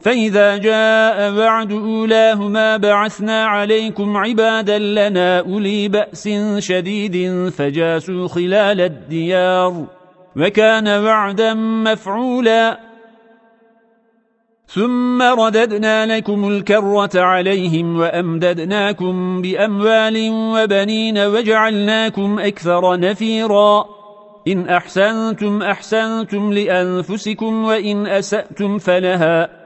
فإذا جاء بعد أولاهما بعثنا عليكم عبادا لنا أولي بأس شديد فجاسوا خلال الديار وكان وعدا مفعولا. ثم رددنا لكم الكرة عليهم وأمددناكم بأموال وبنين وجعلناكم أكثر نفيرا. إن أحسنتم أحسنتم لأنفسكم وإن أسأتم فلها.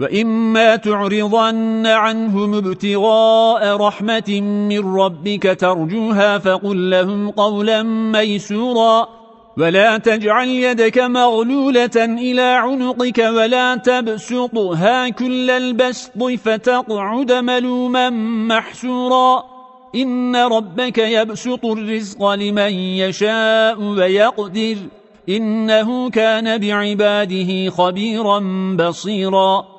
وإما تعرضن عنهم ابتغاء رحمة من ربك ترجوها فقل لهم قولا ميسورا ولا تجعل يدك مغلولة إلى عنقك ولا تبسطها كل البسط فتقعد ملوما محسورا إن ربك يبسط الرزق لمن يشاء ويقدر إنه كان بعباده خبيرا بصيرا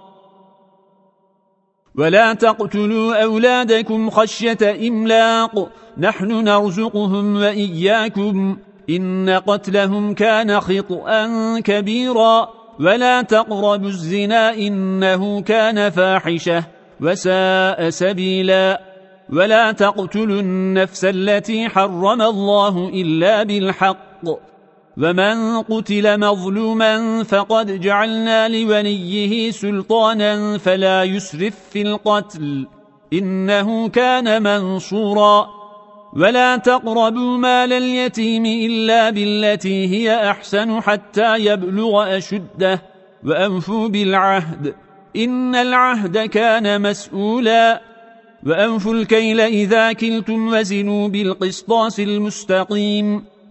ولا تقتلوا أولادكم خشية إملاق. نحن نرزقهم وإياكم. إن قتلهم كان خطأا كبيرا. ولا تقربوا الزنا إنه كان فاحشة وساء سبيلا. ولا تقتلوا النفس التي حرم الله إلا بالحق. ومن قتل مظلوما فقد جعلنا لوليه سلطانا فلا يسرف في القتل إنه كان منصورا ولا تقربوا مال اليتيم إلا بالتي هي أحسن حتى يبلغ أشده وأنفوا بالعهد إن العهد كان مسؤولا وأنفوا الكيل إذا كلتم وزنوا بالقسطاس المستقيم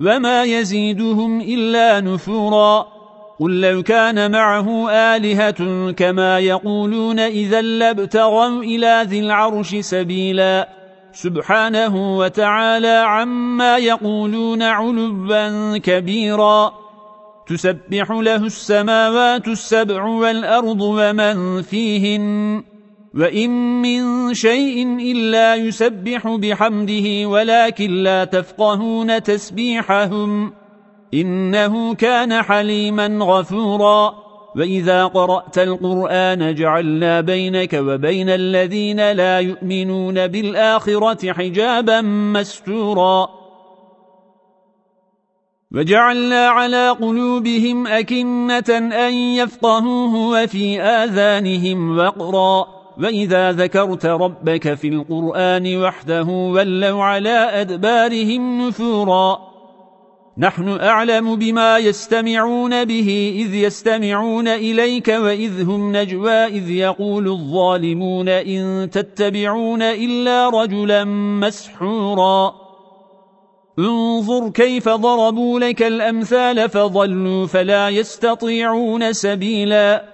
وما يزيدهم إلا نفورا قل لو كان معه آلهة كما يقولون إذا لابتغوا إلى ذي العرش سبيلا سبحانه وتعالى عما يقولون علبا كبيرا تسبح له السماوات السبع والأرض ومن فيهن وإن من شيء إلا يسبح بحمده ولكن لا تفقهون تسبيحهم إنه كان حليما غفورا. وإذا قرأت القرآن جعلنا بينك وبين الذين لا يؤمنون بالآخرة حجابا مستورا. وجعلنا على قلوبهم أكنة أن يفقهوه وفي آذانهم وقرا. وإذا ذكرت ربك في القرآن وحده ولوا على أدبارهم نفورا نحن أعلم بما يستمعون به إذ يستمعون إليك وإذ هم نجوى إذ يقول الظالمون إن تتبعون إلا رجلا مسحورا انظر كيف ضربوا لك الأمثال فضلوا فلا يستطيعون سبيلا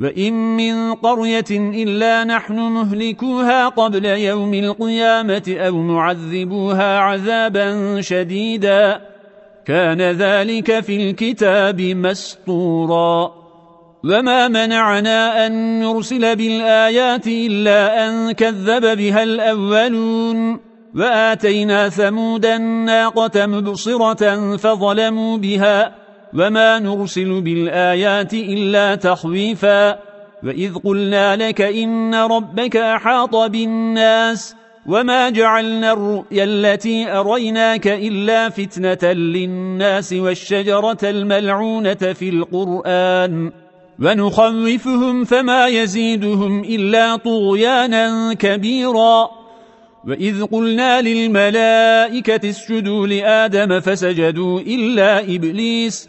وإن من قرية إلا نحن مهلكوها قبل يوم القيامة أو معذبوها عذابا شديدا كان ذلك في الكتاب مسطورا وما منعنا أن نرسل بالآيات إلا أن كذب بها الأولون وآتينا ثمود الناقة مبصرة فظلموا بها وما نرسل بالآيات إلا تخويفا وإذ قلنا لك إن ربك أحاط بالناس وما جعلنا الرؤيا التي أريناك إلا فتنة للناس والشجرة الملعونة في القرآن ونخوفهم فما يزيدهم إلا طغيانا كبيرا وإذ قلنا للملائكة اسجدوا لآدم فسجدوا إلا إبليس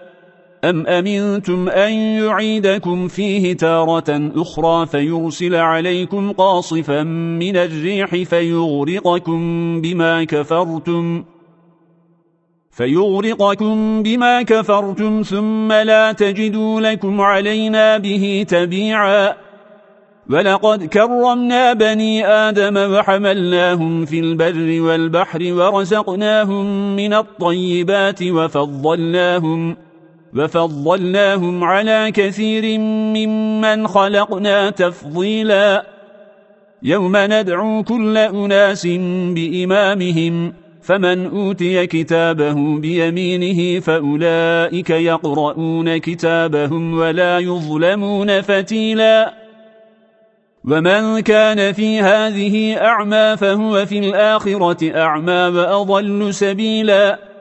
أم أمنتم أن يعيدكم فيه تارة أخرى فيرسل عليكم قاصفا من الريح فيغرقكم بما كفرتم فيغرقكم بما كفرتم ثم لا تجدوا لكم علينا به تبيعا ولقد كرمنا بني آدم وحملناهم في البر والبحر ورزقناهم من الطيبات وفضلناهم وفضلناهم على كثير ممن خلقنا تفضيلا. يوم ندعو كل أناس بإمامهم فمن أوتي كتابه بيمينه فأولئك يقرؤون كتابهم ولا يظلمون فتيلا. ومن كان في هذه أعمى فهو في الآخرة أعمى وأضل سبيلاً.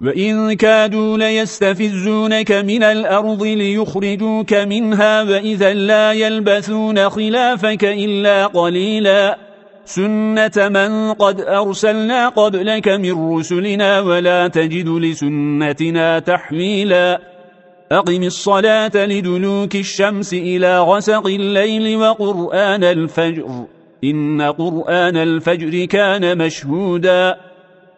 وإن كادوا ليستفزونك من الأرض ليخرجوك منها وإذا لا يلبثون خلافك إلا قليلا سنة من قد أرسلنا قبلك من رسلنا ولا تجد لسنتنا تحويلا أقم الصلاة لدلوك الشمس إلى غسق الليل وقرآن الفجر إن قرآن الفجر كان مشهوداً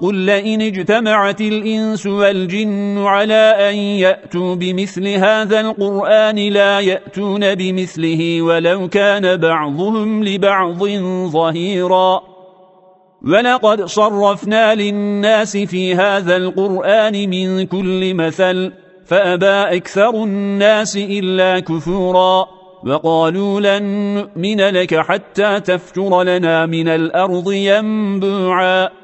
قل لئن اجتمعت الإنس والجن على أن يأتوا بمثل هذا القرآن لا يأتون بمثله ولو كان بعضهم لبعض ظهيرا ولقد صرفنا للناس في هذا القرآن من كل مثل فأبى أكثر الناس إلا كفورا وقالوا لن نؤمن لك حتى تفتر لنا من الأرض ينبوعا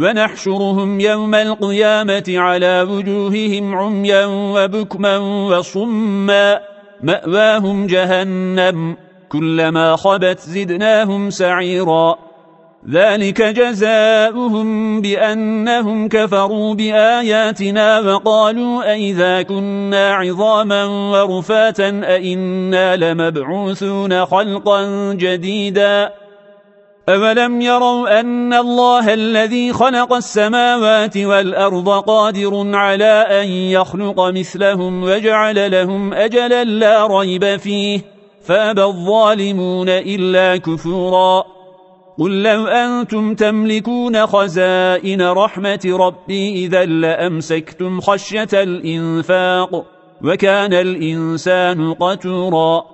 ونحشرهم يوم القيامة على وجوههم عميا وبكما وصما مأواهم جهنم كلما خبت زدناهم سعيرا ذلك جزاؤهم بأنهم كفروا بآياتنا وقالوا أئذا كنا عظاما ورفاتا أئنا لمبعوثون خلقا جديدا أولم يروا أن الله الذي خلق السماوات والأرض قادر على أن يخلق مثلهم وجعل لهم أجلا لا ريب فيه فأبى الظالمون إلا كفورا قل لو أنتم تملكون خزائن رحمة ربي إذا لأمسكتم خشية الإنفاق وكان الإنسان قتوراً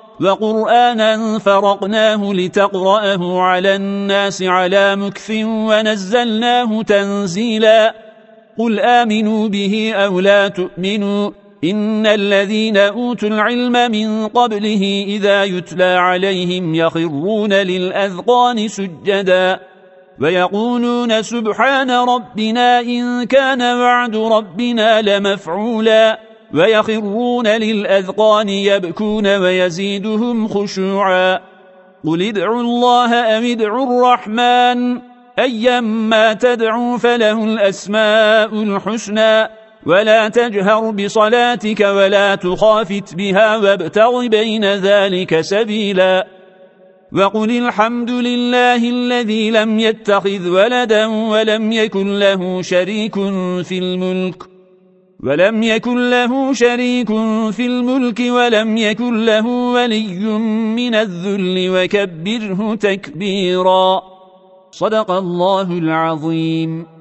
وقرآنا فرقناه لتقرأه على الناس على مكف ونزلناه تنزيلا. قل آمنوا به أو لا تؤمنوا إن الذين أوتوا العلم من قبله إذا يتلى عليهم يخرون للأذقان سجدا. ويقولون سبحان ربنا إن كان وعد ربنا لمفعولا. ويخرون للأذقان يبكون ويزيدهم خشوعا. قل ادعوا الله أم ادعوا الرحمن؟ أيما تدعوا فله الأسماء الحسنى. ولا تجهر بصلاتك ولا تخافت بها وابتغ بين ذلك سبيلا. وقل الحمد لله الذي لم يتخذ ولدا ولم يكن له شريك في الملك. ولم يكن له شريك في الملك ولم يكن له ولي من الذل وكبره تكبيرا. صدق الله العظيم.